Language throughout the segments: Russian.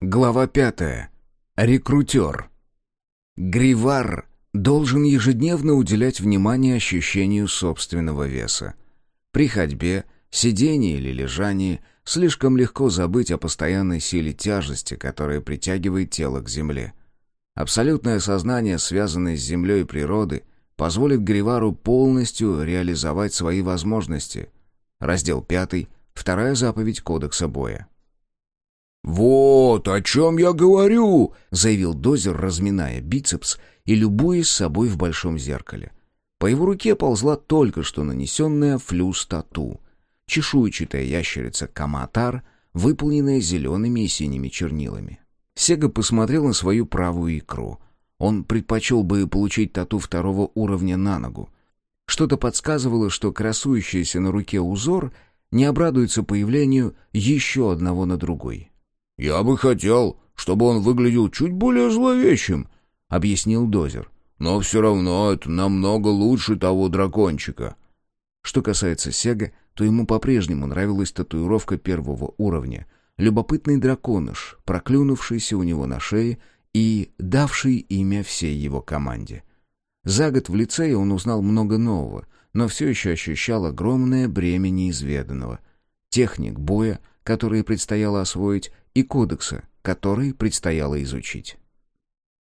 Глава пятая. Рекрутер. Гривар должен ежедневно уделять внимание ощущению собственного веса. При ходьбе, сидении или лежании слишком легко забыть о постоянной силе тяжести, которая притягивает тело к земле. Абсолютное сознание, связанное с землей и природой, позволит Гривару полностью реализовать свои возможности. Раздел 5, вторая заповедь Кодекса боя. «Вот о чем я говорю!» — заявил Дозер, разминая бицепс и любуясь собой в большом зеркале. По его руке ползла только что нанесенная флюс-тату. Чешуйчатая ящерица Каматар, выполненная зелеными и синими чернилами. Сега посмотрел на свою правую икру. Он предпочел бы получить тату второго уровня на ногу. Что-то подсказывало, что красующийся на руке узор не обрадуется появлению еще одного на другой. «Я бы хотел, чтобы он выглядел чуть более зловещим», — объяснил Дозер. «Но все равно это намного лучше того дракончика». Что касается Сега, то ему по-прежнему нравилась татуировка первого уровня. Любопытный драконыш, проклюнувшийся у него на шее и давший имя всей его команде. За год в лицее он узнал много нового, но все еще ощущал огромное бремя неизведанного. Техник боя, которые предстояло освоить, и кодекса, который предстояло изучить.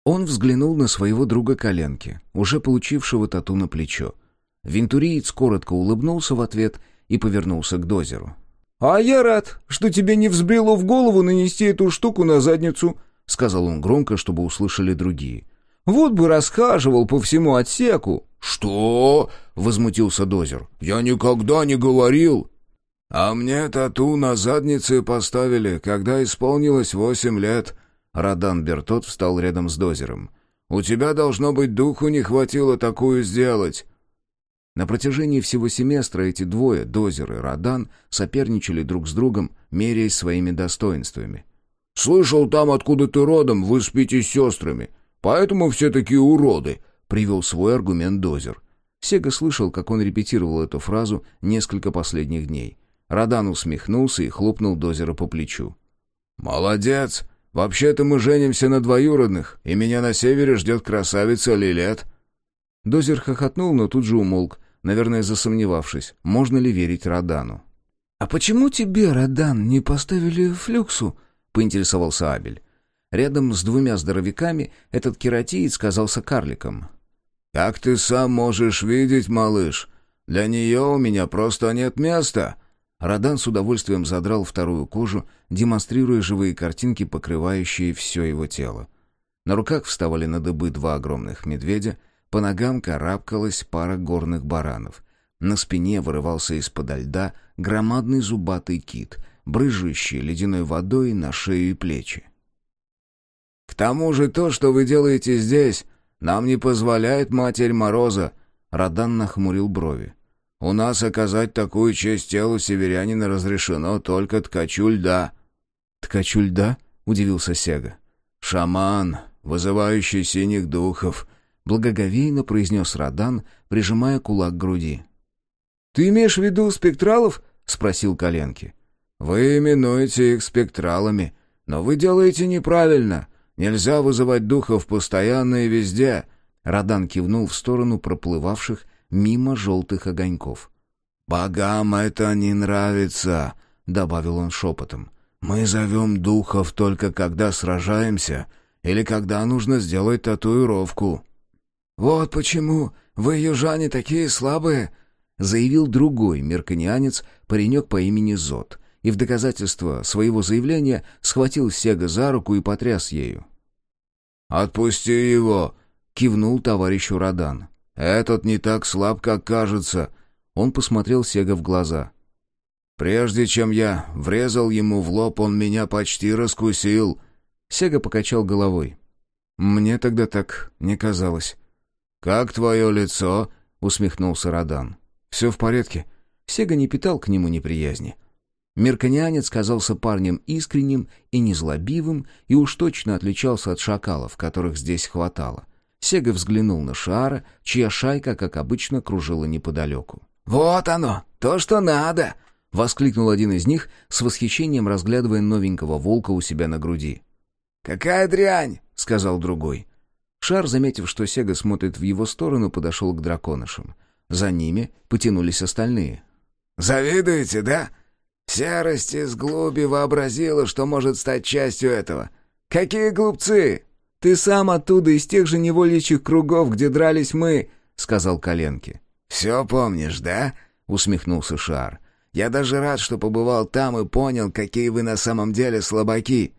Он взглянул на своего друга коленки, уже получившего тату на плечо. Вентуриец коротко улыбнулся в ответ и повернулся к дозеру. «А я рад, что тебе не взбрело в голову нанести эту штуку на задницу», — сказал он громко, чтобы услышали другие. «Вот бы расхаживал по всему отсеку». «Что?» — возмутился дозер. «Я никогда не говорил». «А мне тату на заднице поставили, когда исполнилось восемь лет». Радан Бертот встал рядом с дозером. «У тебя, должно быть, духу не хватило такую сделать». На протяжении всего семестра эти двое, Дозер и Радан, соперничали друг с другом, меряясь своими достоинствами. «Слышал, там, откуда ты родом, вы спите с сестрами, поэтому все такие уроды», — привел свой аргумент Дозер. Сега слышал, как он репетировал эту фразу несколько последних дней. Радан усмехнулся и хлопнул Дозера по плечу. «Молодец! Вообще-то мы женимся на двоюродных, и меня на севере ждет красавица Лилет». Дозер хохотнул, но тут же умолк, наверное, засомневавшись, можно ли верить Радану. «А почему тебе, Радан, не поставили флюксу?» — поинтересовался Абель. Рядом с двумя здоровяками этот кератиец казался карликом. «Как ты сам можешь видеть, малыш? Для нее у меня просто нет места», Радан с удовольствием задрал вторую кожу, демонстрируя живые картинки, покрывающие все его тело. На руках вставали на дыбы два огромных медведя, по ногам карабкалась пара горных баранов. На спине вырывался из-под льда громадный зубатый кит, брыжущий ледяной водой на шею и плечи. «К тому же то, что вы делаете здесь, нам не позволяет Матерь Мороза», — Радан нахмурил брови. У нас оказать такую честь телу северянина разрешено только ткачу льда». «Ткачу льда?» — удивился Сега. «Шаман, вызывающий синих духов», — благоговейно произнес Радан, прижимая кулак к груди. «Ты имеешь в виду спектралов?» — спросил Коленки. «Вы именуете их спектралами, но вы делаете неправильно. Нельзя вызывать духов постоянно и везде». Радан кивнул в сторону проплывавших мимо желтых огоньков. «Богам это не нравится», — добавил он шепотом. «Мы зовем духов только когда сражаемся или когда нужно сделать татуировку». «Вот почему вы, южане, такие слабые», — заявил другой мерканианец, паренек по имени Зод, и в доказательство своего заявления схватил Сега за руку и потряс ею. «Отпусти его!» — кивнул товарищу Радан. «Этот не так слаб, как кажется». Он посмотрел Сега в глаза. «Прежде чем я врезал ему в лоб, он меня почти раскусил». Сега покачал головой. «Мне тогда так не казалось». «Как твое лицо?» — усмехнулся Радан. «Все в порядке». Сега не питал к нему неприязни. Мерканианец казался парнем искренним и незлобивым, и уж точно отличался от шакалов, которых здесь хватало. Сега взглянул на Шара, чья шайка, как обычно, кружила неподалеку. «Вот оно, то, что надо!» — воскликнул один из них, с восхищением разглядывая новенького волка у себя на груди. «Какая дрянь!» — сказал другой. Шар, заметив, что Сега смотрит в его сторону, подошел к драконышам. За ними потянулись остальные. «Завидуете, да? Серость из глуби вообразила, что может стать частью этого. Какие глупцы!» «Ты сам оттуда, из тех же невольничьих кругов, где дрались мы», — сказал Коленки. «Все помнишь, да?» — усмехнулся Шар. «Я даже рад, что побывал там и понял, какие вы на самом деле слабаки».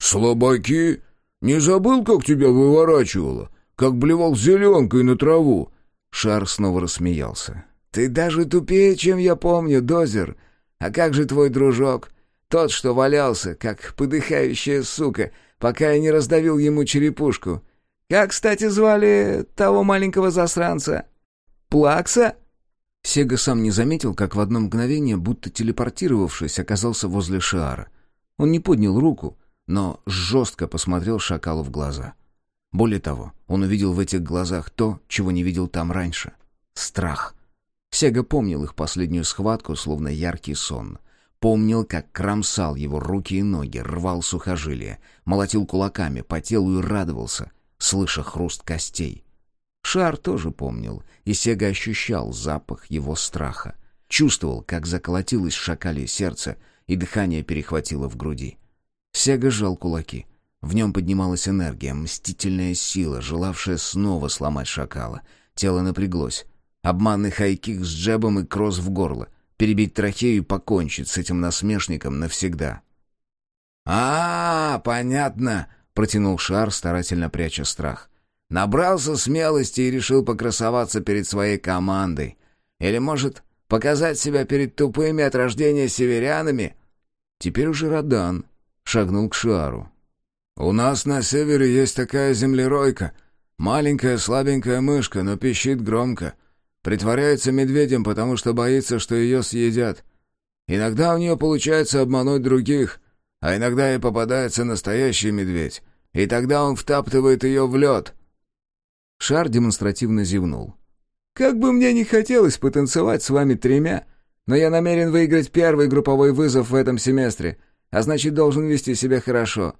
«Слабаки? Не забыл, как тебя выворачивало? Как блевал зеленкой на траву?» Шар снова рассмеялся. «Ты даже тупее, чем я помню, Дозер. А как же твой дружок? Тот, что валялся, как подыхающая сука, пока я не раздавил ему черепушку. Как, кстати, звали того маленького засранца? Плакса?» Сега сам не заметил, как в одно мгновение, будто телепортировавшись, оказался возле Шиара. Он не поднял руку, но жестко посмотрел шакалу в глаза. Более того, он увидел в этих глазах то, чего не видел там раньше — страх. Сега помнил их последнюю схватку, словно яркий сон. Помнил, как кромсал его руки и ноги, рвал сухожилия, молотил кулаками по телу и радовался, слыша хруст костей. Шар тоже помнил, и Сега ощущал запах его страха. Чувствовал, как заколотилось шакале сердце, и дыхание перехватило в груди. Сега сжал кулаки. В нем поднималась энергия, мстительная сила, желавшая снова сломать шакала. Тело напряглось. Обманный хайкик с джебом и кросс в горло. Перебить трахею и покончить с этим насмешником навсегда. «А, -а понятно», — протянул Шар, старательно пряча страх. «Набрался смелости и решил покрасоваться перед своей командой. Или, может, показать себя перед тупыми от рождения северянами?» Теперь уже Радан шагнул к Шиару. «У нас на севере есть такая землеройка. Маленькая слабенькая мышка, но пищит громко. Притворяется медведем, потому что боится, что ее съедят. Иногда у нее получается обмануть других, а иногда и попадается настоящий медведь. И тогда он втаптывает ее в лед». Шар демонстративно зевнул. «Как бы мне не хотелось потанцевать с вами тремя, но я намерен выиграть первый групповой вызов в этом семестре, а значит, должен вести себя хорошо.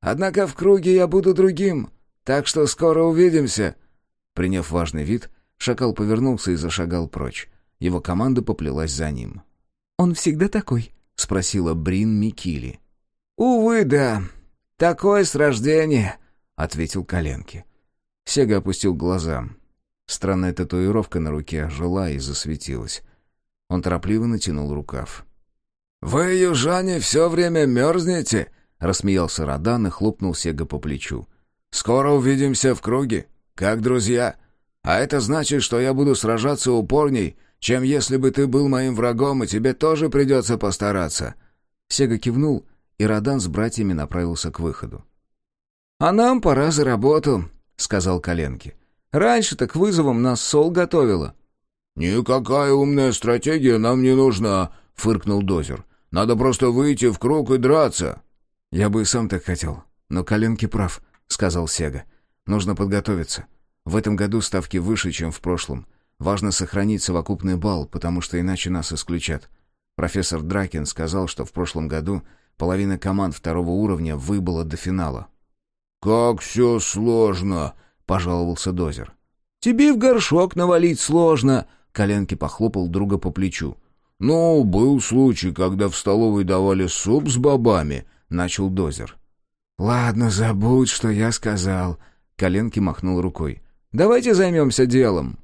Однако в круге я буду другим, так что скоро увидимся». Приняв важный вид, шакал повернулся и зашагал прочь. Его команда поплелась за ним. «Он всегда такой?» — спросила Брин Микили. «Увы, да. Такой с рождения», — ответил Коленки. Сега опустил глаза. Странная татуировка на руке ожила и засветилась. Он торопливо натянул рукав. «Вы, южане, все время мерзнете?» — рассмеялся Радан и хлопнул Сега по плечу. «Скоро увидимся в круге, как друзья. А это значит, что я буду сражаться упорней, чем если бы ты был моим врагом, и тебе тоже придется постараться». Сега кивнул, и Радан с братьями направился к выходу. «А нам пора за работу», — сказал Коленки. «Раньше-то к вызовам нас Сол готовила». «Никакая умная стратегия нам не нужна», — фыркнул Дозер. Надо просто выйти в круг и драться». «Я бы и сам так хотел, но коленки прав», — сказал Сега. «Нужно подготовиться. В этом году ставки выше, чем в прошлом. Важно сохранить совокупный балл, потому что иначе нас исключат. Профессор Дракин сказал, что в прошлом году половина команд второго уровня выбыла до финала». «Как все сложно», — пожаловался Дозер. «Тебе в горшок навалить сложно», — Коленки похлопал друга по плечу. «Ну, был случай, когда в столовой давали суп с бобами», — начал Дозер. «Ладно, забудь, что я сказал», — Коленки махнул рукой. «Давайте займемся делом».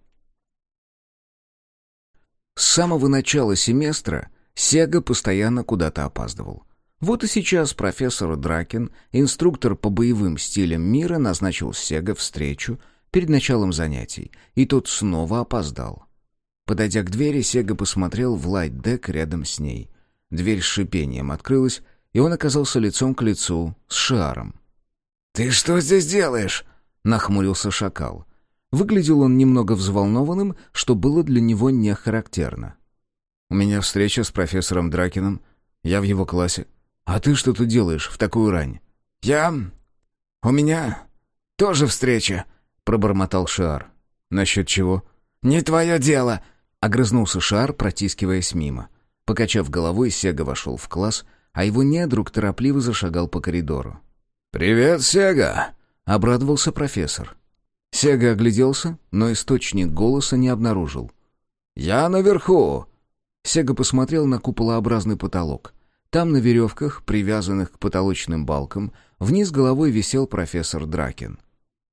С самого начала семестра Сега постоянно куда-то опаздывал. Вот и сейчас профессор Дракин, инструктор по боевым стилям мира, назначил Сега встречу перед началом занятий, и тот снова опоздал. Подойдя к двери, Сега посмотрел в лайт-дек рядом с ней. Дверь с шипением открылась, и он оказался лицом к лицу с Шиаром. «Ты что здесь делаешь?» — нахмурился шакал. Выглядел он немного взволнованным, что было для него не характерно. «У меня встреча с профессором Дракином. Я в его классе. А ты что тут делаешь в такую рань?» «Я... У меня тоже встреча», — пробормотал Шиар. «Насчет чего?» «Не твое дело», Огрызнулся шар, протискиваясь мимо. Покачав головой, Сега вошел в класс, а его недруг торопливо зашагал по коридору. «Привет, Сега!» — обрадовался профессор. Сега огляделся, но источник голоса не обнаружил. «Я наверху!» Сега посмотрел на куполообразный потолок. Там на веревках, привязанных к потолочным балкам, вниз головой висел профессор Дракин.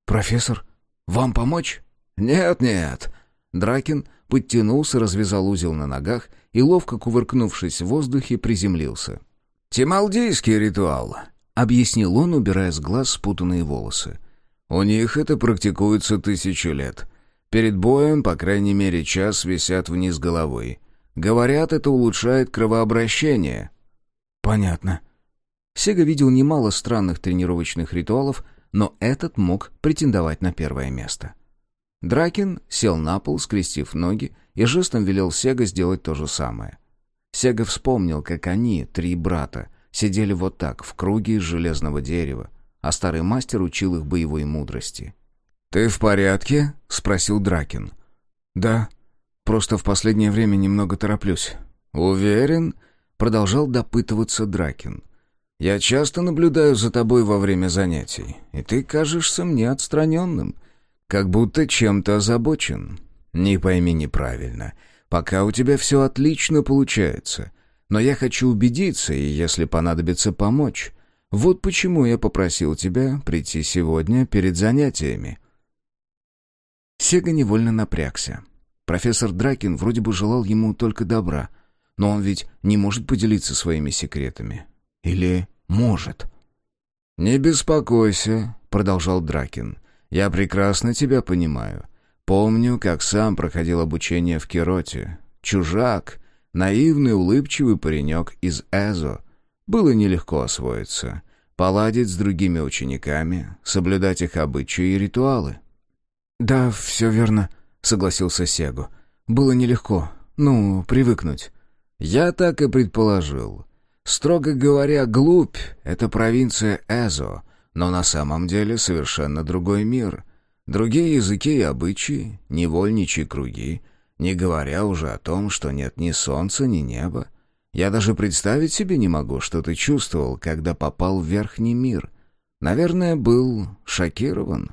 «Профессор, вам помочь?» «Нет-нет». Дракин подтянулся, развязал узел на ногах и, ловко кувыркнувшись в воздухе, приземлился. «Тималдийский ритуал», — объяснил он, убирая с глаз спутанные волосы. «У них это практикуется тысячу лет. Перед боем, по крайней мере, час висят вниз головой. Говорят, это улучшает кровообращение». «Понятно». Сега видел немало странных тренировочных ритуалов, но этот мог претендовать на первое место. Дракин сел на пол, скрестив ноги, и жестом велел Сега сделать то же самое. Сега вспомнил, как они, три брата, сидели вот так, в круге из железного дерева, а старый мастер учил их боевой мудрости. «Ты в порядке?» — спросил Дракин. «Да, просто в последнее время немного тороплюсь». «Уверен?» — продолжал допытываться Дракин. «Я часто наблюдаю за тобой во время занятий, и ты кажешься мне отстраненным, как будто чем-то озабочен. Не пойми неправильно. Пока у тебя все отлично получается. Но я хочу убедиться, и если понадобится помочь. Вот почему я попросил тебя прийти сегодня перед занятиями». Сега невольно напрягся. Профессор Дракин вроде бы желал ему только добра, но он ведь не может поделиться своими секретами. Или может? «Не беспокойся», — продолжал Дракин. «Я прекрасно тебя понимаю. Помню, как сам проходил обучение в Кероте. Чужак, наивный, улыбчивый паренек из Эзо. Было нелегко освоиться, поладить с другими учениками, соблюдать их обычаи и ритуалы. «Да, все верно», — согласился Сегу. «Было нелегко. Ну, привыкнуть». «Я так и предположил. Строго говоря, глубь — это провинция Эзо, но на самом деле совершенно другой мир. Другие языки и обычаи, невольничьи круги, не говоря уже о том, что нет ни солнца, ни неба. Я даже представить себе не могу, что ты чувствовал, когда попал в верхний мир. Наверное, был шокирован».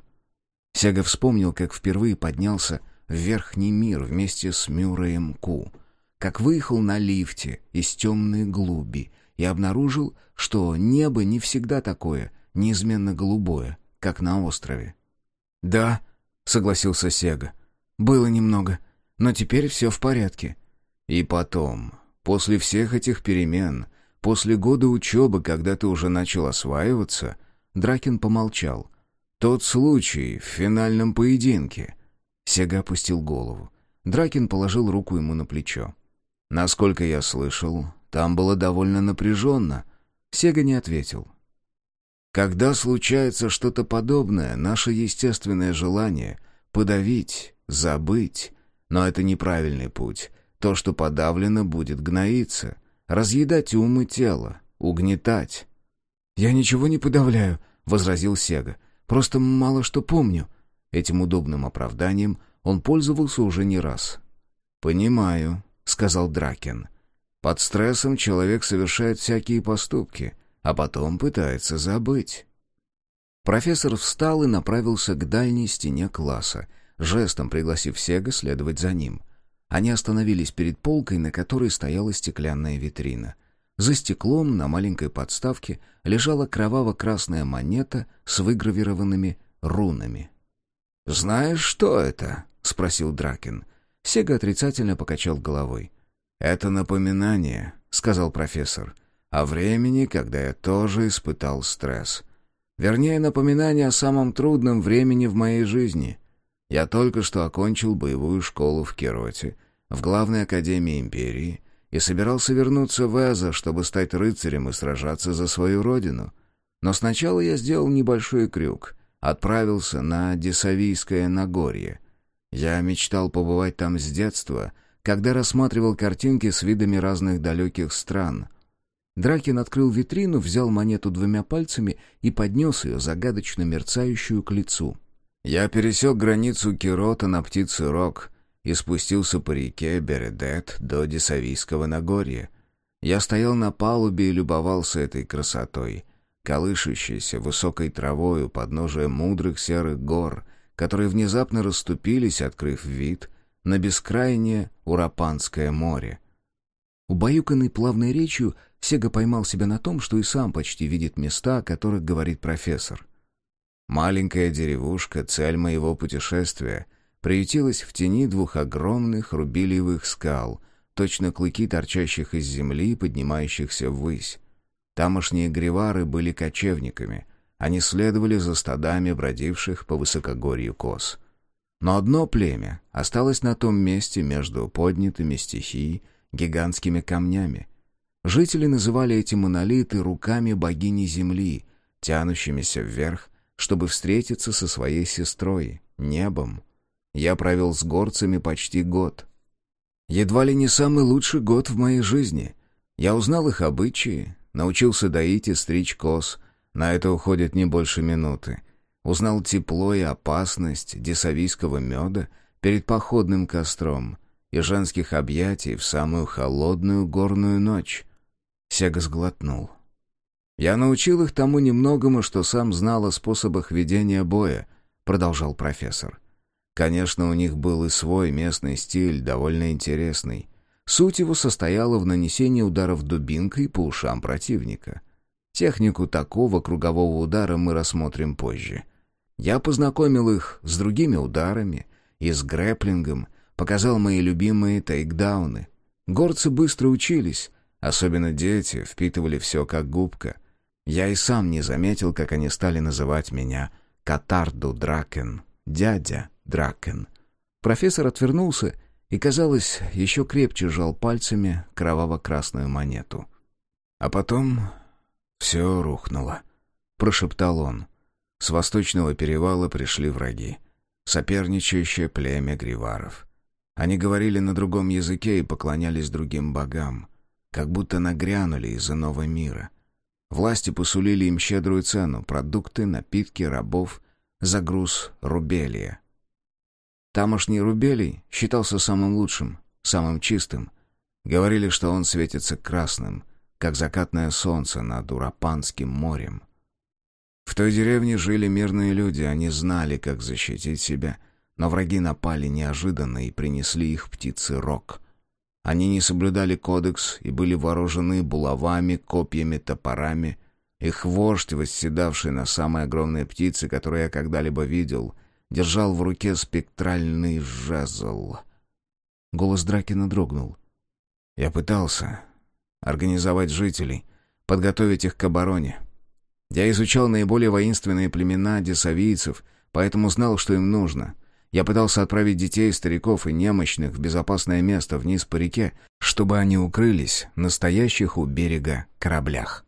Сега вспомнил, как впервые поднялся в верхний мир вместе с Мюрреем Ку, как выехал на лифте из темной глуби и обнаружил, что небо не всегда такое неизменно голубое, как на острове. «Да», — согласился Сега, — «было немного, но теперь все в порядке». «И потом, после всех этих перемен, после года учебы, когда ты уже начал осваиваться...» Дракин помолчал. «Тот случай в финальном поединке...» Сега опустил голову. Дракин положил руку ему на плечо. «Насколько я слышал, там было довольно напряженно». Сега не ответил. Когда случается что-то подобное, наше естественное желание — подавить, забыть. Но это неправильный путь. То, что подавлено, будет гноиться, разъедать ум и тело, угнетать. «Я ничего не подавляю», — возразил Сега. «Просто мало что помню». Этим удобным оправданием он пользовался уже не раз. «Понимаю», — сказал Дракен. «Под стрессом человек совершает всякие поступки» а потом пытается забыть. Профессор встал и направился к дальней стене класса, жестом пригласив Сега следовать за ним. Они остановились перед полкой, на которой стояла стеклянная витрина. За стеклом на маленькой подставке лежала кроваво-красная монета с выгравированными рунами. «Знаешь, что это?» — спросил Дракин. Сега отрицательно покачал головой. «Это напоминание», — сказал профессор о времени, когда я тоже испытал стресс. Вернее, напоминание о самом трудном времени в моей жизни. Я только что окончил боевую школу в Кероте, в главной академии империи, и собирался вернуться в Эза, чтобы стать рыцарем и сражаться за свою родину. Но сначала я сделал небольшой крюк, отправился на Десавийское Нагорье. Я мечтал побывать там с детства, когда рассматривал картинки с видами разных далеких стран — Дракин открыл витрину, взял монету двумя пальцами и поднес ее, загадочно мерцающую к лицу. «Я пересек границу Кирота на Птицы Рог и спустился по реке Бередет до Десавийского Нагорья. Я стоял на палубе и любовался этой красотой. колышущейся высокой травой у подножия мудрых серых гор, которые внезапно расступились, открыв вид на бескрайнее Урапанское море. Убаюканный плавной речью, Сега поймал себя на том, что и сам почти видит места, о которых говорит профессор. Маленькая деревушка, цель моего путешествия, приютилась в тени двух огромных рубилиевых скал, точно клыки торчащих из земли, поднимающихся ввысь. Тамошние гривары были кочевниками. Они следовали за стадами бродивших по высокогорью коз. Но одно племя осталось на том месте между поднятыми стихией гигантскими камнями. Жители называли эти монолиты руками богини земли, тянущимися вверх, чтобы встретиться со своей сестрой, небом. Я провел с горцами почти год. Едва ли не самый лучший год в моей жизни. Я узнал их обычаи, научился доить и стричь коз. На это уходит не больше минуты. Узнал тепло и опасность десавийского меда перед походным костром и женских объятий в самую холодную горную ночь. Сега сглотнул. «Я научил их тому немногому, что сам знал о способах ведения боя», — продолжал профессор. «Конечно, у них был и свой местный стиль, довольно интересный. Суть его состояла в нанесении ударов дубинкой по ушам противника. Технику такого кругового удара мы рассмотрим позже. Я познакомил их с другими ударами и с грэплингом, показал мои любимые тейкдауны. Горцы быстро учились, особенно дети, впитывали все как губка. Я и сам не заметил, как они стали называть меня Катарду Дракен, дядя Дракен. Профессор отвернулся и, казалось, еще крепче сжал пальцами кроваво-красную монету. А потом все рухнуло, прошептал он. С восточного перевала пришли враги. Соперничающее племя гриваров. Они говорили на другом языке и поклонялись другим богам, как будто нагрянули из иного мира. Власти посулили им щедрую цену — продукты, напитки, рабов, за груз рубелия. Тамошний рубелий считался самым лучшим, самым чистым. Говорили, что он светится красным, как закатное солнце над Урапанским морем. В той деревне жили мирные люди, они знали, как защитить себя, но враги напали неожиданно и принесли их птицы рог. Они не соблюдали кодекс и были вооружены булавами, копьями, топорами. Их вождь, восседавший на самой огромной птице, которую я когда-либо видел, держал в руке спектральный жезл. Голос Дракина дрогнул. Я пытался организовать жителей, подготовить их к обороне. Я изучал наиболее воинственные племена десавийцев, поэтому знал, что им нужно. Я пытался отправить детей, стариков и немощных в безопасное место вниз по реке, чтобы они укрылись на стоящих у берега кораблях.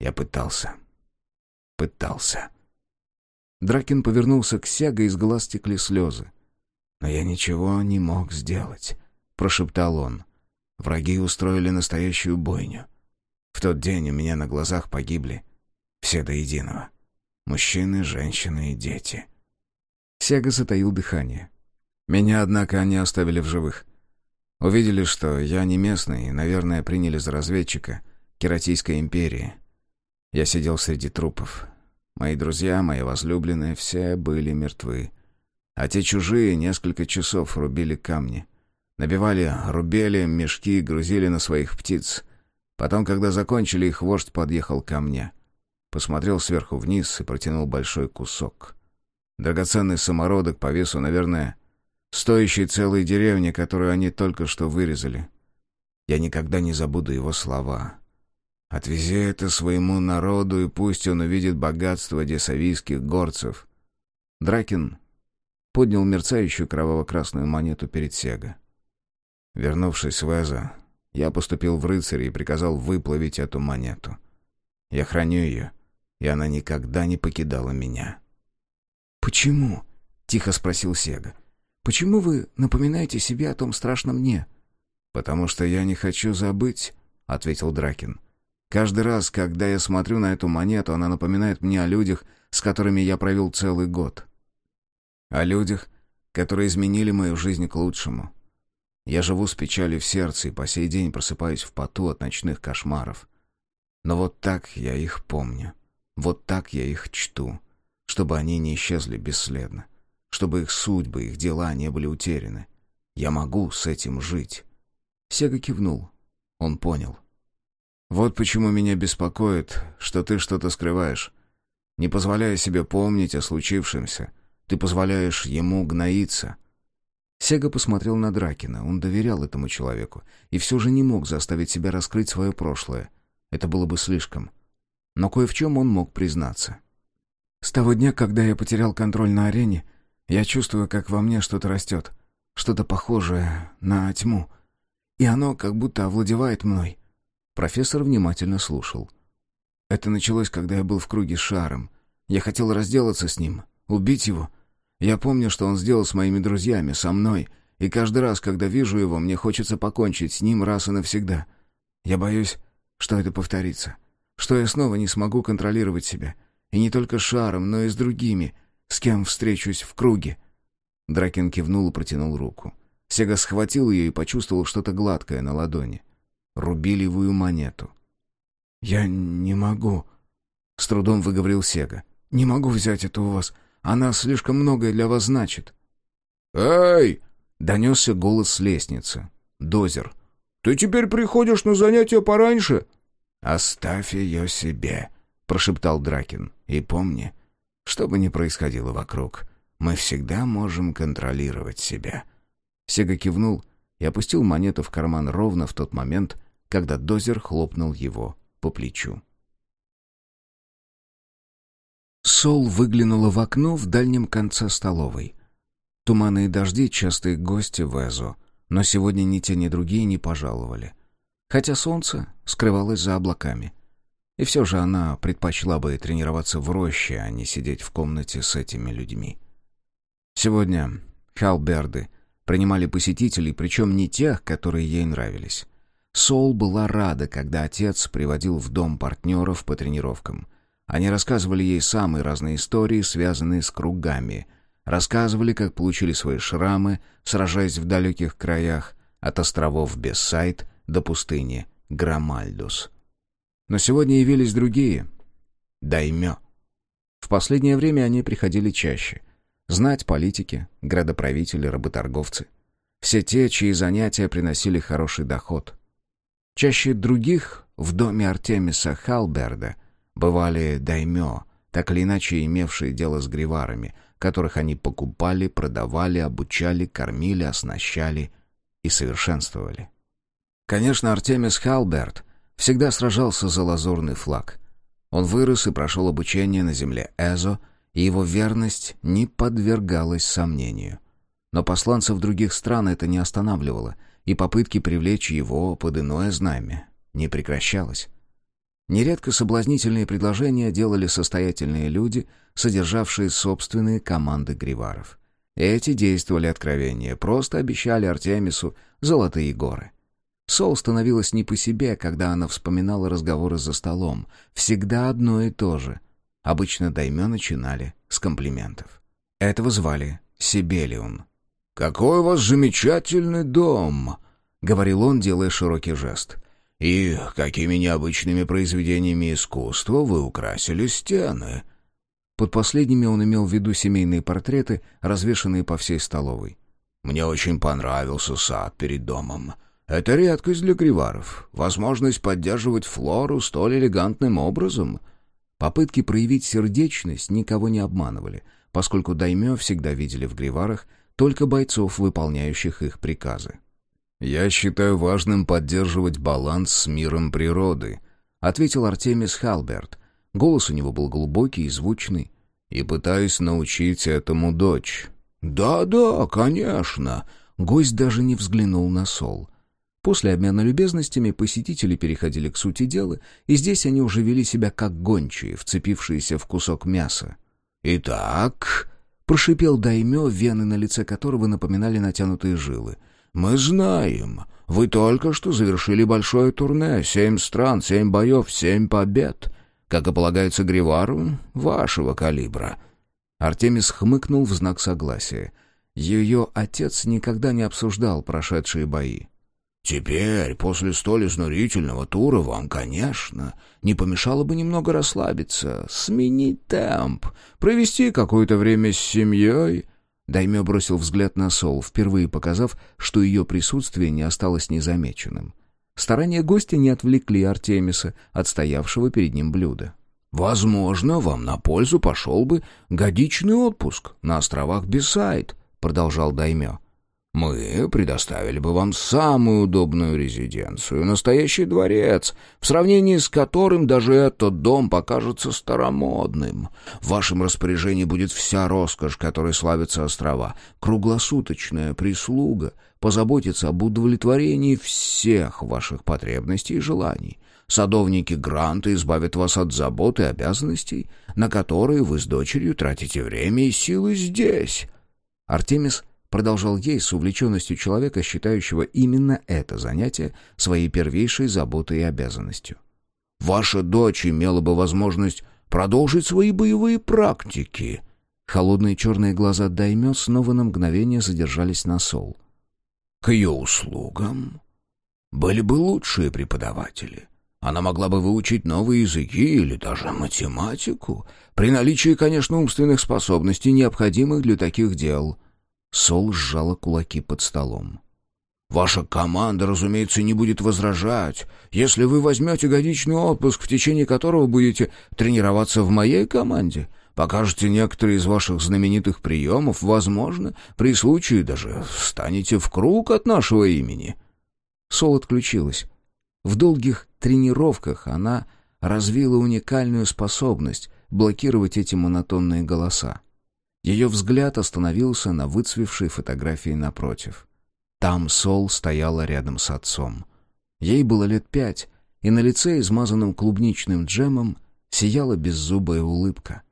Я пытался. Пытался. Дракин повернулся к Сега, из глаз текли слезы. «Но я ничего не мог сделать», — прошептал он. «Враги устроили настоящую бойню. В тот день у меня на глазах погибли все до единого. Мужчины, женщины и дети. Сега затаил дыхание. Меня, однако, они оставили в живых. Увидели, что я не местный, и, наверное, приняли за разведчика Кератийской империи. Я сидел среди трупов. Мои друзья, мои возлюбленные, все были мертвы. А те чужие несколько часов рубили камни. Набивали рубели, мешки, грузили на своих птиц. Потом, когда закончили, их вождь подъехал ко мне. Посмотрел сверху вниз и протянул большой кусок. Драгоценный самородок по весу, наверное, стоящий целой деревни, которую они только что вырезали. Я никогда не забуду его слова. «Отвези это своему народу, и пусть он увидит богатство десавийских горцев». Дракин поднял мерцающую кроваво-красную монету перед Сега. Вернувшись в Эза, я поступил в рыцаря и приказал выплавить эту монету. Я храню ее и она никогда не покидала меня. «Почему?» — тихо спросил Сега. «Почему вы напоминаете себе о том страшном дне?» «Потому что я не хочу забыть», — ответил Дракин. «Каждый раз, когда я смотрю на эту монету, она напоминает мне о людях, с которыми я провел целый год. О людях, которые изменили мою жизнь к лучшему. Я живу с печалью в сердце и по сей день просыпаюсь в поту от ночных кошмаров. Но вот так я их помню. Вот так я их чту, чтобы они не исчезли бесследно, чтобы их судьбы, их дела не были утеряны. Я могу с этим жить. Сега кивнул. Он понял. Вот почему меня беспокоит, что ты что-то скрываешь. Не позволяя себе помнить о случившемся, ты позволяешь ему гноиться. Сега посмотрел на Дракина. Он доверял этому человеку и все же не мог заставить себя раскрыть свое прошлое. Это было бы слишком. Но кое в чем он мог признаться. «С того дня, когда я потерял контроль на арене, я чувствую, как во мне что-то растет, что-то похожее на тьму, и оно как будто овладевает мной». Профессор внимательно слушал. «Это началось, когда я был в круге с шаром. Я хотел разделаться с ним, убить его» Я помню, что он сделал с моими друзьями, со мной, и каждый раз, когда вижу его, мне хочется покончить с ним раз и навсегда. Я боюсь, что это повторится, что я снова не смогу контролировать себя, и не только с Шаром, но и с другими, с кем встречусь в круге». Дракин кивнул и протянул руку. Сега схватил ее и почувствовал что-то гладкое на ладони. Рубилевую монету. «Я не могу», — с трудом выговорил Сега. «Не могу взять это у вас. Она слишком многое для вас значит». «Эй!» — донесся голос с лестницы. Дозер. «Ты теперь приходишь на занятия пораньше?» «Оставь ее себе», — прошептал Дракин. «И помни, что бы ни происходило вокруг, мы всегда можем контролировать себя». Сега кивнул и опустил монету в карман ровно в тот момент, когда Дозер хлопнул его по плечу. Сол выглянула в окно в дальнем конце столовой. Туманы и дожди — частые гости в Эзо, но сегодня ни те, ни другие не пожаловали. Хотя солнце скрывалось за облаками. И все же она предпочла бы тренироваться в роще, а не сидеть в комнате с этими людьми. Сегодня Халберды принимали посетителей, причем не тех, которые ей нравились. Сол была рада, когда отец приводил в дом партнеров по тренировкам — они рассказывали ей самые разные истории, связанные с кругами. Рассказывали, как получили свои шрамы, сражаясь в далеких краях, от островов Бессайд до пустыни Грамальдус. Но сегодня явились другие. Даймё. В последнее время они приходили чаще. Знать политики, градоправители, работорговцы. Все те, чьи занятия приносили хороший доход. Чаще других в доме Артемиса Халберда бывали даймё, так или иначе имевшие дело с гриварами, которых они покупали, продавали, обучали, кормили, оснащали и совершенствовали. Конечно, Артемис Халберт всегда сражался за лазурный флаг. Он вырос и прошел обучение на земле Эзо, и его верность не подвергалась сомнению. Но посланцев других стран это не останавливало, и попытки привлечь его под иное знамя не прекращалось. Нередко соблазнительные предложения делали состоятельные люди, содержавшие собственные команды гриваров. Эти действовали откровеннее, просто обещали Артемису золотые горы. Сол становилась не по себе, когда она вспоминала разговоры за столом. Всегда одно и то же. Обычно даймё начинали с комплиментов. Этого звали Сибелиун. «Какой у вас замечательный дом!» — говорил он, делая широкий жест — и какими необычными произведениями искусства вы украсили стены?» Под последними он имел в виду семейные портреты, развешанные по всей столовой. «Мне очень понравился сад перед домом. Это редкость для криваров. Возможность поддерживать флору столь элегантным образом». Попытки проявить сердечность никого не обманывали, поскольку даймё всегда видели в гриварах только бойцов, выполняющих их приказы. «Я считаю важным поддерживать баланс с миром природы», — ответил Артемис Халберт. Голос у него был глубокий и звучный. «И пытаюсь научить этому дочь». «Да-да, конечно». Гость даже не взглянул на Сол. После обмена любезностями посетители переходили к сути дела, и здесь они уже вели себя как гончие, вцепившиеся в кусок мяса. «Итак...» — прошипел Даймё, вены на лице которого напоминали натянутые жилы — «Мы знаем. Вы только что завершили большое турне. Семь стран, семь боев, семь побед. Как и полагается Гривару, вашего калибра». Артемис хмыкнул в знак согласия. Ее отец никогда не обсуждал прошедшие бои. Теперь, после столь изнурительного тура, вам, конечно, не помешало бы немного расслабиться, сменить темп, провести какое-то время с семьей». Даймё бросил взгляд на Сол, впервые показав, что ее присутствие не осталось незамеченным. Старания гостя не отвлекли Артемиса от стоявшего перед ним блюда. «Возможно, вам на пользу пошел бы годичный отпуск на островах Бисайд», — продолжал Даймё. Мы предоставили бы вам самую удобную резиденцию, настоящий дворец, в сравнении с которым даже этот дом покажется старомодным. В вашем распоряжении будет вся роскошь, которой славятся острова, круглосуточная прислуга, позаботится об удовлетворении всех ваших потребностей и желаний. Садовники Гранта избавят вас от забот и обязанностей, на которые вы с дочерью тратите время и силы здесь». Артемис продолжал ей с увлеченностью человека, считающего именно это занятие своей первейшей заботой и обязанностью. «Ваша дочь имела бы возможность продолжить свои боевые практики». Холодные черные глаза Даймё снова на мгновение задержались на Сол. «К ее услугам были бы лучшие преподаватели. Она могла бы выучить новые языки или даже математику, при наличии, конечно, умственных способностей, необходимых для таких дел». Сол сжала кулаки под столом. «Ваша команда, разумеется, не будет возражать, если вы возьмете годичный отпуск, в течение которого будете тренироваться в моей команде, покажете некоторые из ваших знаменитых приемов, возможно, при случае даже встанете в круг от нашего имени». Сол отключилась. В долгих тренировках она развила уникальную способность блокировать эти монотонные голоса. Ее взгляд остановился на выцвевшей фотографии напротив. Там Сол стояла рядом с отцом. Ей было лет пять, и на лице, измазанном клубничным джемом, сияла беззубая улыбка.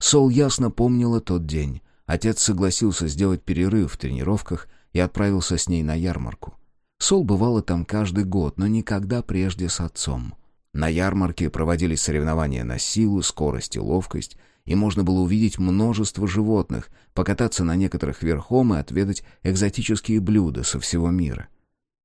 Сол ясно помнила тот день. Отец согласился сделать перерыв в тренировках и отправился с ней на ярмарку. Сол бывала там каждый год, но никогда прежде с отцом. На ярмарке проводились соревнования на силу, скорость и ловкость — и можно было увидеть множество животных, покататься на некоторых верхом и отведать экзотические блюда со всего мира.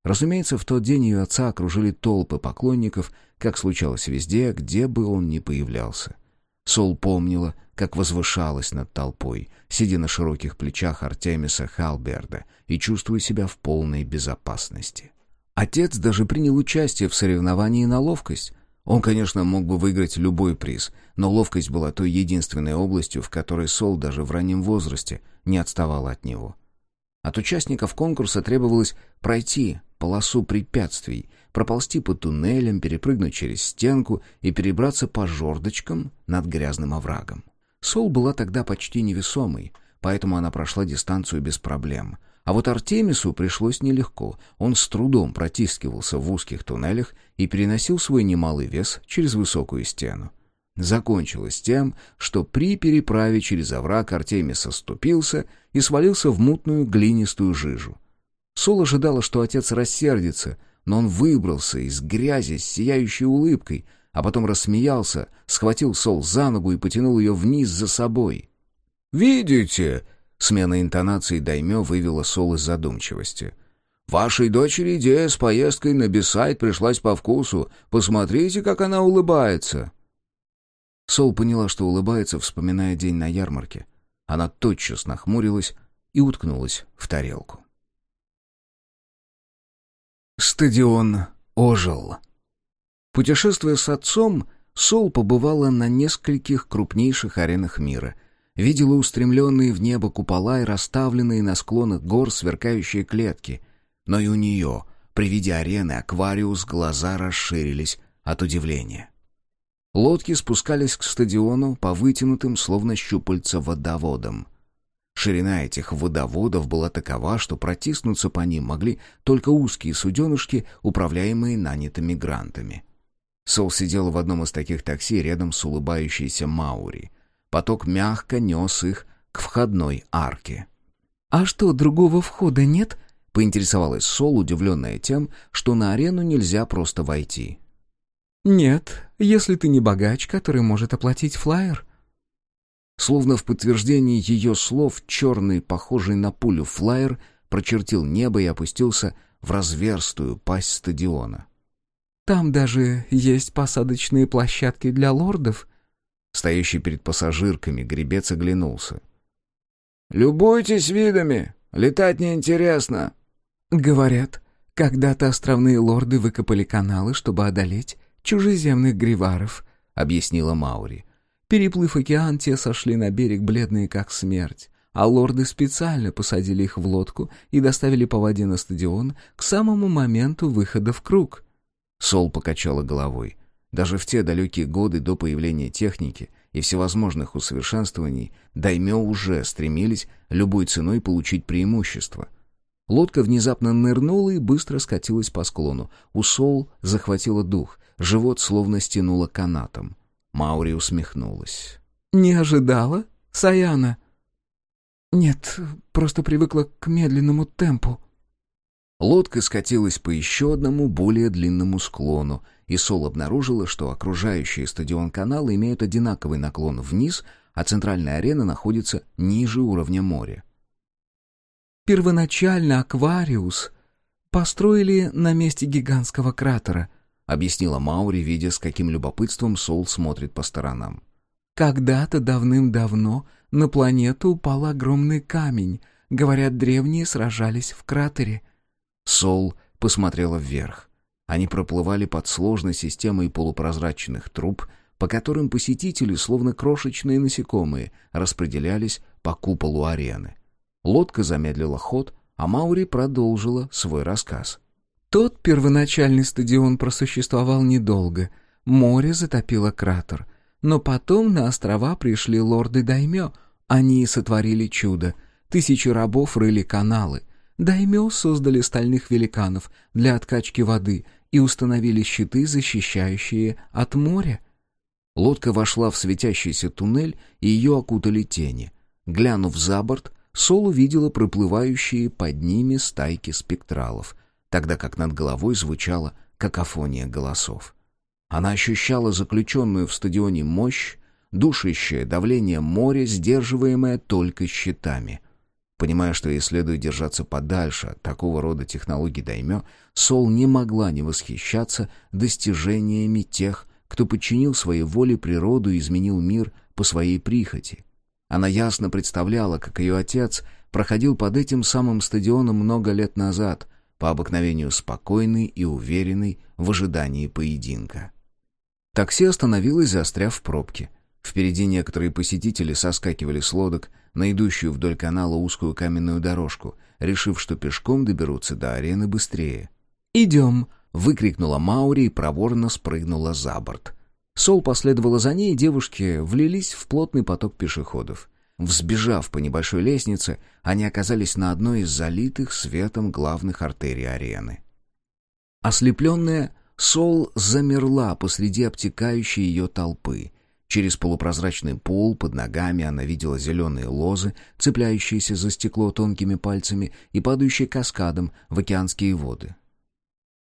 Разумеется, в тот день ее отца окружили толпы поклонников, как случалось везде, где бы он ни появлялся. Сол помнила, как возвышалась над толпой, сидя на широких плечах Артемиса Халберда и чувствуя себя в полной безопасности. Отец даже принял участие в соревновании на ловкость, он, конечно, мог бы выиграть любой приз, но ловкость была той единственной областью, в которой Сол даже в раннем возрасте не отставал от него. От участников конкурса требовалось пройти полосу препятствий, проползти по туннелям, перепрыгнуть через стенку и перебраться по жердочкам над грязным оврагом. Сол была тогда почти невесомой, поэтому она прошла дистанцию без проблем — а вот Артемису пришлось нелегко. Он с трудом протискивался в узких туннелях и переносил свой немалый вес через высокую стену. Закончилось тем, что при переправе через овраг Артемис оступился и свалился в мутную глинистую жижу. Сол ожидала, что отец рассердится, но он выбрался из грязи с сияющей улыбкой, а потом рассмеялся, схватил Сол за ногу и потянул ее вниз за собой. «Видите?» Смена интонации Даймё вывела Сол из задумчивости. «Вашей дочери идея с поездкой на Бисайд пришлась по вкусу. Посмотрите, как она улыбается!» Сол поняла, что улыбается, вспоминая день на ярмарке. Она тотчас нахмурилась и уткнулась в тарелку. Стадион ожил. Путешествуя с отцом, Сол побывала на нескольких крупнейших аренах мира — видела устремленные в небо купола и расставленные на склонах гор сверкающие клетки. Но и у нее, при виде арены «Аквариус», глаза расширились от удивления. Лодки спускались к стадиону по вытянутым, словно щупальца, водоводам. Ширина этих водоводов была такова, что протиснуться по ним могли только узкие суденышки, управляемые нанятыми грантами. Сол сидел в одном из таких такси рядом с улыбающейся Маури — Поток мягко нес их к входной арке. «А что, другого входа нет?» — поинтересовалась Сол, удивленная тем, что на арену нельзя просто войти. «Нет, если ты не богач, который может оплатить флаер». Словно в подтверждении ее слов, черный, похожий на пулю флаер, прочертил небо и опустился в разверстую пасть стадиона. «Там даже есть посадочные площадки для лордов?» Стоящий перед пассажирками гребец оглянулся. «Любуйтесь видами, летать неинтересно». «Говорят, когда-то островные лорды выкопали каналы, чтобы одолеть чужеземных гриваров», — объяснила Маури. Переплыв океан, те сошли на берег бледные как смерть, а лорды специально посадили их в лодку и доставили по воде на стадион к самому моменту выхода в круг. Сол покачала головой. Даже в те далекие годы до появления техники и всевозможных усовершенствований даймё уже стремились любой ценой получить преимущество. Лодка внезапно нырнула и быстро скатилась по склону. У Сол захватило дух, живот словно стянуло канатом. Маури усмехнулась. «Не ожидала, Саяна?» «Нет, просто привыкла к медленному темпу». Лодка скатилась по еще одному, более длинному склону, и Сол обнаружила, что окружающие стадион каналы имеют одинаковый наклон вниз, а центральная арена находится ниже уровня моря. «Первоначально аквариус построили на месте гигантского кратера», объяснила Маури, видя, с каким любопытством Сол смотрит по сторонам. «Когда-то давным-давно на планету упал огромный камень. Говорят, древние сражались в кратере. Сол посмотрела вверх. Они проплывали под сложной системой полупрозрачных труб, по которым посетители, словно крошечные насекомые, распределялись по куполу арены. Лодка замедлила ход, а Маури продолжила свой рассказ. Тот первоначальный стадион просуществовал недолго. Море затопило кратер. Но потом на острова пришли лорды Даймё. Они сотворили чудо. Тысячи рабов рыли каналы. Даймё создали стальных великанов для откачки воды и установили щиты, защищающие от моря. Лодка вошла в светящийся туннель, и ее окутали тени. Глянув за борт, Сол увидела проплывающие под ними стайки спектралов, тогда как над головой звучала какофония голосов. Она ощущала заключенную в стадионе мощь, душащее давление моря, сдерживаемое только щитами — Понимая, что ей следует держаться подальше от такого рода технологий даймё, Сол не могла не восхищаться достижениями тех, кто подчинил своей воле природу и изменил мир по своей прихоти. Она ясно представляла, как ее отец проходил под этим самым стадионом много лет назад, по обыкновению спокойный и уверенный в ожидании поединка. Такси остановилось, застряв в пробке. Впереди некоторые посетители соскакивали с лодок на идущую вдоль канала узкую каменную дорожку, решив, что пешком доберутся до арены быстрее. «Идем!» — выкрикнула Маури и проворно спрыгнула за борт. Сол последовала за ней, и девушки влились в плотный поток пешеходов. Взбежав по небольшой лестнице, они оказались на одной из залитых светом главных артерий арены. Ослепленная, Сол замерла посреди обтекающей ее толпы, Через полупрозрачный пол под ногами она видела зеленые лозы, цепляющиеся за стекло тонкими пальцами и падающие каскадом в океанские воды.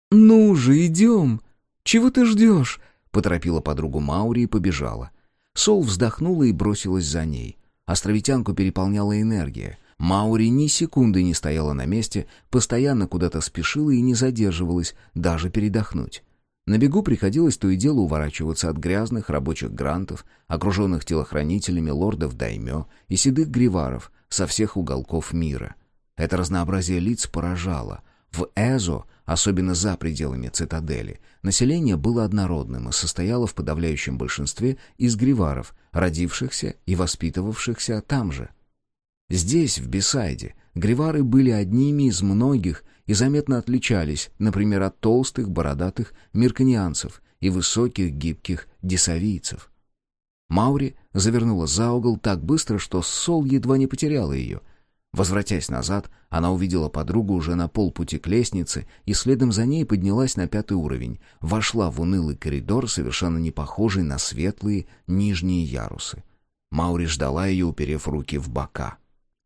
«Ну же, идем! Чего ты ждешь?» — поторопила подругу Маури и побежала. Сол вздохнула и бросилась за ней. Островитянку переполняла энергия. Маури ни секунды не стояла на месте, постоянно куда-то спешила и не задерживалась, даже передохнуть. На бегу приходилось то и дело уворачиваться от грязных рабочих грантов, окруженных телохранителями лордов Даймё и седых гриваров со всех уголков мира. Это разнообразие лиц поражало. В Эзо, особенно за пределами цитадели, население было однородным и состояло в подавляющем большинстве из гриваров, родившихся и воспитывавшихся там же. Здесь, в Бесайде, гривары были одними из многих, и заметно отличались, например, от толстых, бородатых мирканианцев и высоких, гибких десавийцев. Маури завернула за угол так быстро, что Сол едва не потеряла ее. Возвратясь назад, она увидела подругу уже на полпути к лестнице и следом за ней поднялась на пятый уровень, вошла в унылый коридор, совершенно не похожий на светлые нижние ярусы. Маури ждала ее, уперев руки в бока.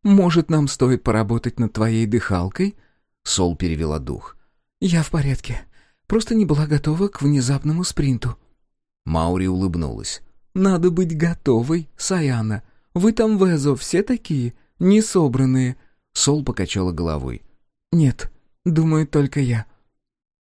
«Может, нам стоит поработать над твоей дыхалкой?» Сол перевела дух. «Я в порядке. Просто не была готова к внезапному спринту». Маури улыбнулась. «Надо быть готовой, Саяна. Вы там в Эзо все такие, несобранные». Сол покачала головой. «Нет, «Думаю, только я».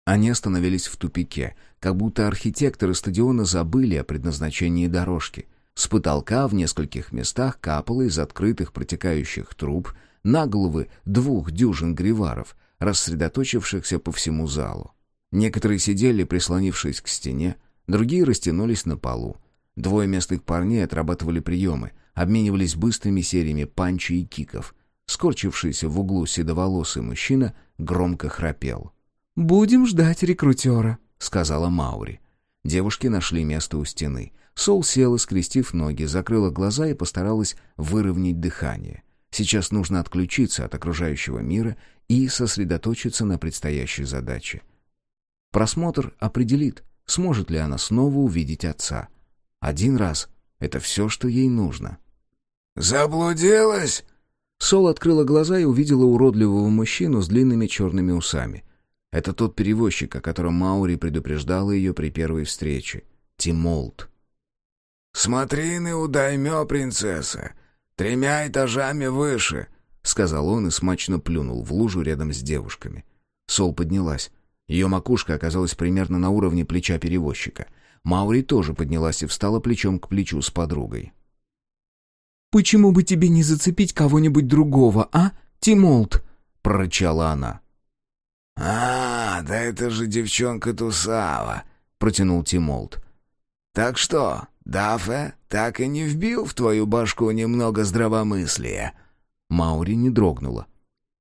Они остановились в тупике, как будто архитекторы стадиона забыли о предназначении дорожки. С потолка в нескольких местах капало из открытых протекающих труб на головы двух дюжин гриваров, рассредоточившихся по всему залу. Некоторые сидели, прислонившись к стене, другие растянулись на полу. Двое местных парней отрабатывали приемы, обменивались быстрыми сериями панчи и киков. Скорчившийся в углу седоволосый мужчина громко храпел. «Будем ждать рекрутера», — сказала Маури. Девушки нашли место у стены. Сол села, скрестив ноги, закрыла глаза и постаралась выровнять дыхание. Сейчас нужно отключиться от окружающего мира и сосредоточиться на предстоящей задаче. Просмотр определит, сможет ли она снова увидеть отца. Один раз — это все, что ей нужно. «Заблудилась?» Сол открыла глаза и увидела уродливого мужчину с длинными черными усами. Это тот перевозчик, о котором Маури предупреждала ее при первой встрече. Тимолт. «Смотри, не удаймё, принцесса. Тремя этажами выше», — сказал он и смачно плюнул в лужу рядом с девушками. Сол поднялась. Ее макушка оказалась примерно на уровне плеча перевозчика. Маури тоже поднялась и встала плечом к плечу с подругой. «Почему бы тебе не зацепить кого-нибудь другого, а, Тимолт?» — прорычала она. «А, да это же девчонка Тусава», — протянул Тимолт. «Так что, Дафе так и не вбил в твою башку немного здравомыслия?» Маури не дрогнула.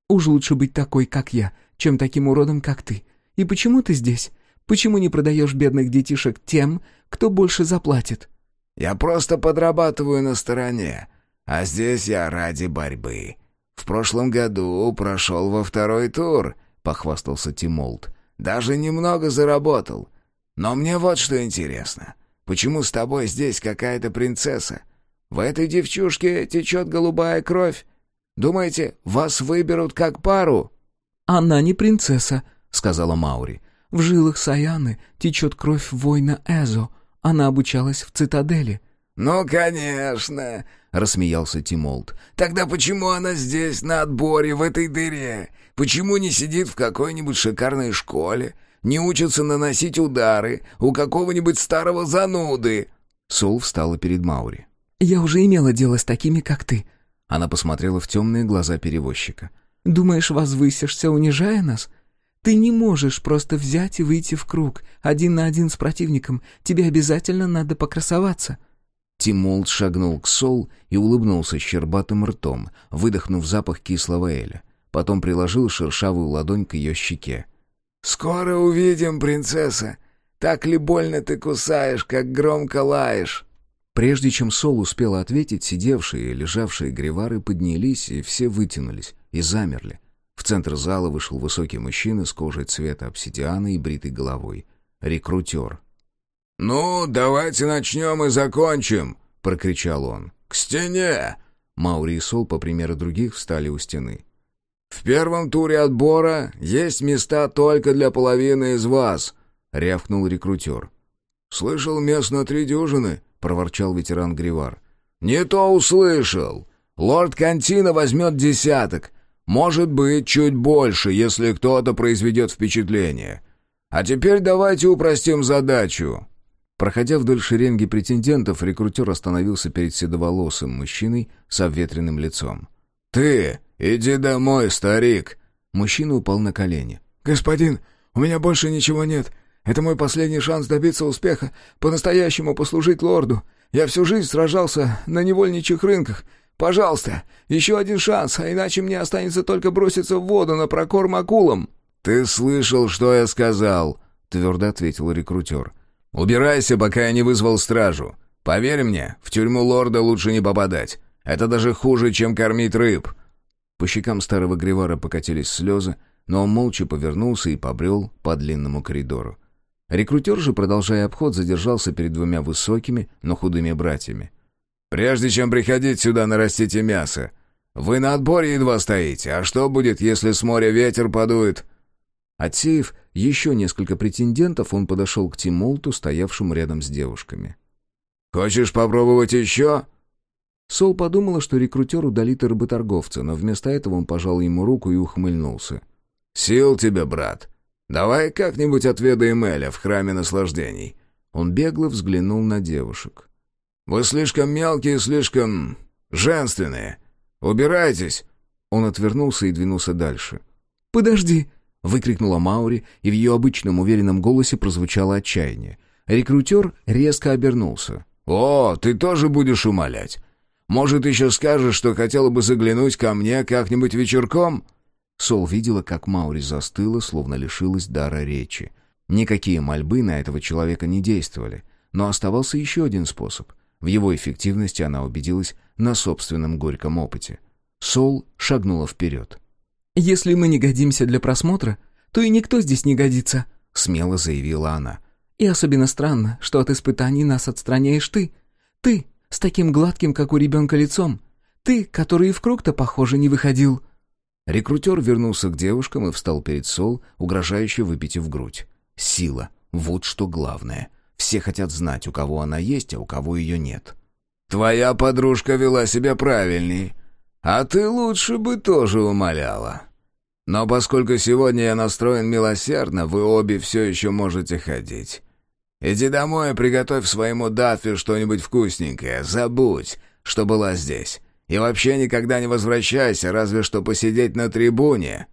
«Уж лучше быть такой, как я, чем таким уродом, как ты. И почему ты здесь? Почему не продаешь бедных детишек тем, кто больше заплатит?» «Я просто подрабатываю на стороне, а здесь я ради борьбы. В прошлом году прошел во второй тур», — похвастался Тимолт. «Даже немного заработал. Но мне вот что интересно. Почему с тобой здесь какая-то принцесса? В этой девчушке течет голубая кровь. Думаете, вас выберут как пару?» «Она не принцесса», — сказала Маури. «В жилах Саяны течет кровь воина Эзо. Она обучалась в цитадели». «Ну, конечно», — рассмеялся Тимолт. «Тогда почему она здесь, на отборе, в этой дыре? Почему не сидит в какой-нибудь шикарной школе? Не учится наносить удары у какого-нибудь старого зануды?» Сол встала перед Маури. «Я уже имела дело с такими, как ты». Она посмотрела в темные глаза перевозчика. «Думаешь, возвысишься, унижая нас? Ты не можешь просто взять и выйти в круг, один на один с противником. Тебе обязательно надо покрасоваться». Тимолт шагнул к Сол и улыбнулся щербатым ртом, выдохнув запах кислого эля. Потом приложил шершавую ладонь к ее щеке. «Скоро увидим, принцесса. Так ли больно ты кусаешь, как громко лаешь?» Прежде чем Сол успела ответить, сидевшие и лежавшие гривары поднялись, и все вытянулись и замерли. В центр зала вышел высокий мужчина с кожей цвета обсидиана и бритой головой. Рекрутер. «Ну, давайте начнем и закончим!» — прокричал он. «К стене!» Маури и Сол, по примеру других, встали у стены. «В первом туре отбора есть места только для половины из вас», — рявкнул рекрутер. «Слышал мест на три дюжины», — проворчал ветеран Гривар. «Не то услышал. Лорд Кантина возьмет десяток. Может быть, чуть больше, если кто-то произведет впечатление. А теперь давайте упростим задачу». Проходя вдоль шеренги претендентов, рекрутер остановился перед седоволосым мужчиной с обветренным лицом. «Ты иди домой, старик!» Мужчина упал на колени. «Господин, у меня больше ничего нет. Это мой последний шанс добиться успеха, по-настоящему послужить лорду. Я всю жизнь сражался на невольничьих рынках. Пожалуйста, еще один шанс, а иначе мне останется только броситься в воду на прокорм акулам». «Ты слышал, что я сказал?» — твердо ответил рекрутер. «Убирайся, пока я не вызвал стражу. Поверь мне, в тюрьму лорда лучше не попадать. Это даже хуже, чем кормить рыб». По щекам старого Гривара покатились слезы, но он молча повернулся и побрел по длинному коридору. Рекрутер же, продолжая обход, задержался перед двумя высокими, но худыми братьями. «Прежде чем приходить сюда, нарастите мясо. Вы на отборе едва стоите, а что будет, если с моря ветер подует?» Отсеяв еще несколько претендентов, он подошел к Тимолту, стоявшему рядом с девушками. «Хочешь попробовать еще?» Сол подумала, что рекрутер удалит работорговца, но вместо этого он пожал ему руку и ухмыльнулся. «Сил тебе, брат. Давай как-нибудь отведаем Эля в храме наслаждений». Он бегло взглянул на девушек. «Вы слишком мелкие, слишком женственные. Убирайтесь!» Он отвернулся и двинулся дальше. «Подожди!» — выкрикнула Маури, и в ее обычном уверенном голосе прозвучало отчаяние. Рекрутер резко обернулся. «О, ты тоже будешь умолять? Может, еще скажешь, что хотела бы заглянуть ко мне как-нибудь вечерком?» Сол видела, как Маури застыла, словно лишилась дара речи. Никакие мольбы на этого человека не действовали, но оставался еще один способ. В его эффективности она убедилась на собственном горьком опыте. Сол шагнула вперед. «Если мы не годимся для просмотра, то и никто здесь не годится», — смело заявила она. «И особенно странно, что от испытаний нас отстраняешь ты. Ты, с таким гладким, как у ребенка, лицом. Ты, который и в круг-то, похоже, не выходил». Рекрутер вернулся к девушкам и встал перед Сол, угрожающе выпитив грудь. Сила. Вот что главное. Все хотят знать, у кого она есть, а у кого ее нет. «Твоя подружка вела себя правильней. А ты лучше бы тоже умоляла. Но поскольку сегодня я настроен милосердно, вы обе все еще можете ходить. Иди домой и приготовь своему Даффи что-нибудь вкусненькое. Забудь, что была здесь. И вообще никогда не возвращайся, разве что посидеть на трибуне».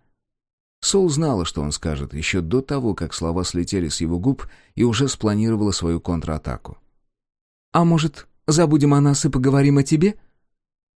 Сол знала, что он скажет, еще до того, как слова слетели с его губ, и уже спланировала свою контратаку. «А может, забудем о нас и поговорим о тебе?»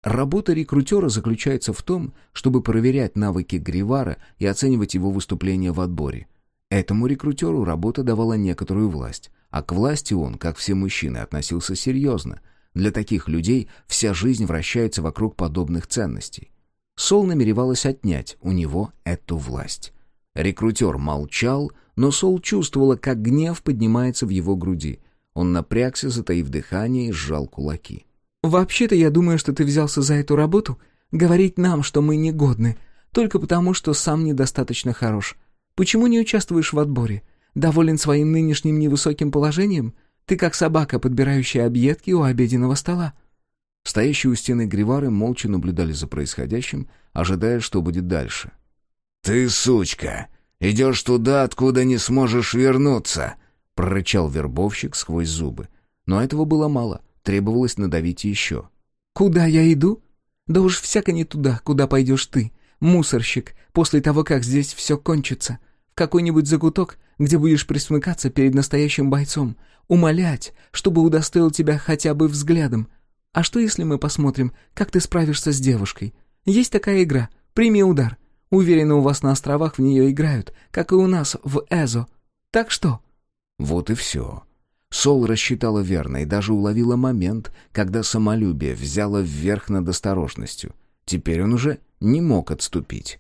Работа рекрутера заключается в том, чтобы проверять навыки Гривара и оценивать его выступления в отборе. Этому рекрутеру работа давала некоторую власть, а к власти он, как все мужчины, относился серьезно. Для таких людей вся жизнь вращается вокруг подобных ценностей. Сол намеревалась отнять у него эту власть. Рекрутер молчал, но Сол чувствовала, как гнев поднимается в его груди. Он напрягся, затаив дыхание, и сжал кулаки. «Вообще-то я думаю, что ты взялся за эту работу говорить нам, что мы негодны, только потому, что сам недостаточно хорош. Почему не участвуешь в отборе? Доволен своим нынешним невысоким положением? Ты как собака, подбирающая объедки у обеденного стола». Стоящие у стены гривары молча наблюдали за происходящим, ожидая, что будет дальше. «Ты, сучка, идешь туда, откуда не сможешь вернуться!» — прорычал вербовщик сквозь зубы. Но этого было мало, требовалось надавить еще. «Куда я иду? Да уж всяко не туда, куда пойдешь ты, мусорщик, после того, как здесь все кончится. Какой-нибудь закуток, где будешь присмыкаться перед настоящим бойцом, умолять, чтобы удостоил тебя хотя бы взглядом, а что, если мы посмотрим, как ты справишься с девушкой? Есть такая игра. Прими удар. Уверена, у вас на островах в нее играют, как и у нас в Эзо. Так что?» Вот и все. Сол рассчитала верно и даже уловила момент, когда самолюбие взяло вверх над осторожностью. Теперь он уже не мог отступить.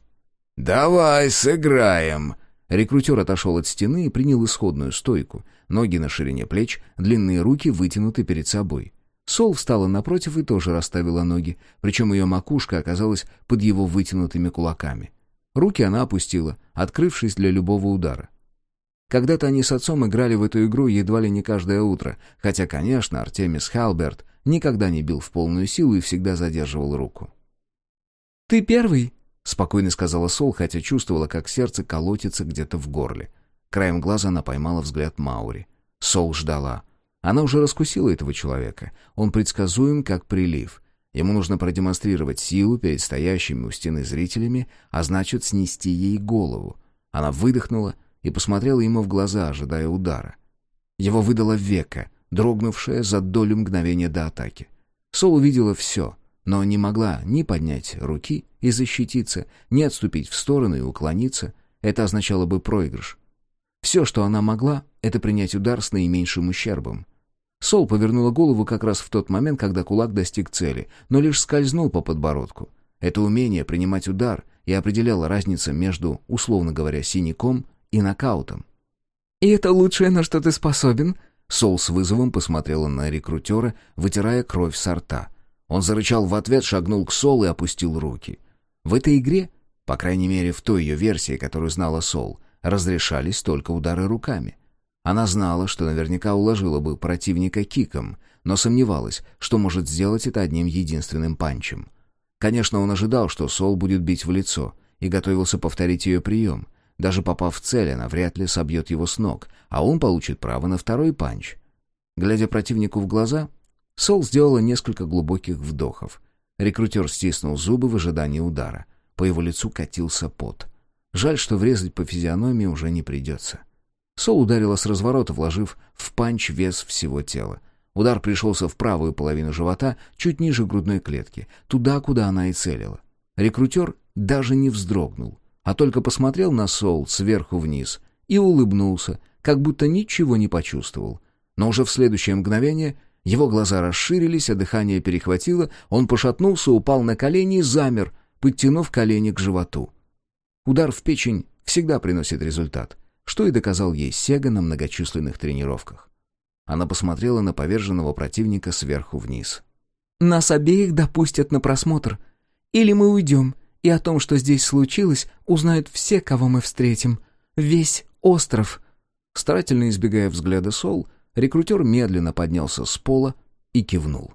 «Давай сыграем!» Рекрутер отошел от стены и принял исходную стойку. Ноги на ширине плеч, длинные руки вытянуты перед собой. Сол встала напротив и тоже расставила ноги, причем ее макушка оказалась под его вытянутыми кулаками. Руки она опустила, открывшись для любого удара. Когда-то они с отцом играли в эту игру едва ли не каждое утро, хотя, конечно, Артемис Халберт никогда не бил в полную силу и всегда задерживал руку. «Ты первый», — спокойно сказала Сол, хотя чувствовала, как сердце колотится где-то в горле. Краем глаза она поймала взгляд Маури. Сол ждала. Она уже раскусила этого человека. Он предсказуем, как прилив. Ему нужно продемонстрировать силу перед стоящими у стены зрителями, а значит, снести ей голову. Она выдохнула и посмотрела ему в глаза, ожидая удара. Его выдало века, дрогнувшее за долю мгновения до атаки. Сол увидела все, но не могла ни поднять руки и защититься, ни отступить в сторону и уклониться. Это означало бы проигрыш. Все, что она могла, это принять удар с наименьшим ущербом. Сол повернула голову как раз в тот момент, когда кулак достиг цели, но лишь скользнул по подбородку. Это умение принимать удар и определяло разницу между, условно говоря, синяком и нокаутом. «И это лучшее, на что ты способен?» Сол с вызовом посмотрела на рекрутера, вытирая кровь со рта. Он зарычал в ответ, шагнул к Сол и опустил руки. В этой игре, по крайней мере в той ее версии, которую знала Сол, разрешались только удары руками. Она знала, что наверняка уложила бы противника киком, но сомневалась, что может сделать это одним единственным панчем. Конечно, он ожидал, что Сол будет бить в лицо, и готовился повторить ее прием, Даже попав в цель, она вряд ли собьет его с ног, а он получит право на второй панч. Глядя противнику в глаза, Сол сделала несколько глубоких вдохов. Рекрутер стиснул зубы в ожидании удара. По его лицу катился пот. Жаль, что врезать по физиономии уже не придется. Сол ударила с разворота, вложив в панч вес всего тела. Удар пришелся в правую половину живота, чуть ниже грудной клетки, туда, куда она и целила. Рекрутер даже не вздрогнул, а только посмотрел на Сол сверху вниз и улыбнулся, как будто ничего не почувствовал. Но уже в следующее мгновение его глаза расширились, а дыхание перехватило, он пошатнулся, упал на колени и замер, подтянув колени к животу. Удар в печень всегда приносит результат, что и доказал ей Сега на многочисленных тренировках. Она посмотрела на поверженного противника сверху вниз. «Нас обеих допустят на просмотр. Или мы уйдем, и о том, что здесь случилось, узнают все, кого мы встретим. Весь остров». Старательно избегая взгляда Сол, рекрутер медленно поднялся с пола и кивнул.